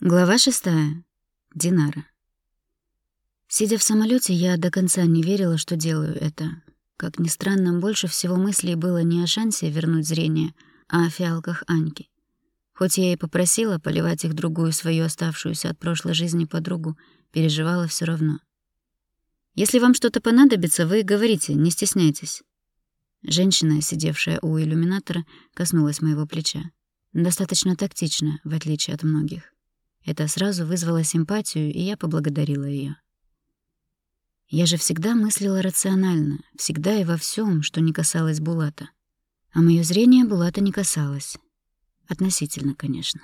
Глава шестая. Динара. Сидя в самолете, я до конца не верила, что делаю это. Как ни странно, больше всего мыслей было не о шансе вернуть зрение, а о фиалках Аньки. Хоть я и попросила поливать их другую свою оставшуюся от прошлой жизни подругу, переживала все равно. «Если вам что-то понадобится, вы говорите, не стесняйтесь». Женщина, сидевшая у иллюминатора, коснулась моего плеча. Достаточно тактично, в отличие от многих. Это сразу вызвало симпатию, и я поблагодарила ее. Я же всегда мыслила рационально, всегда и во всем, что не касалось Булата. А мое зрение Булата не касалось. Относительно, конечно.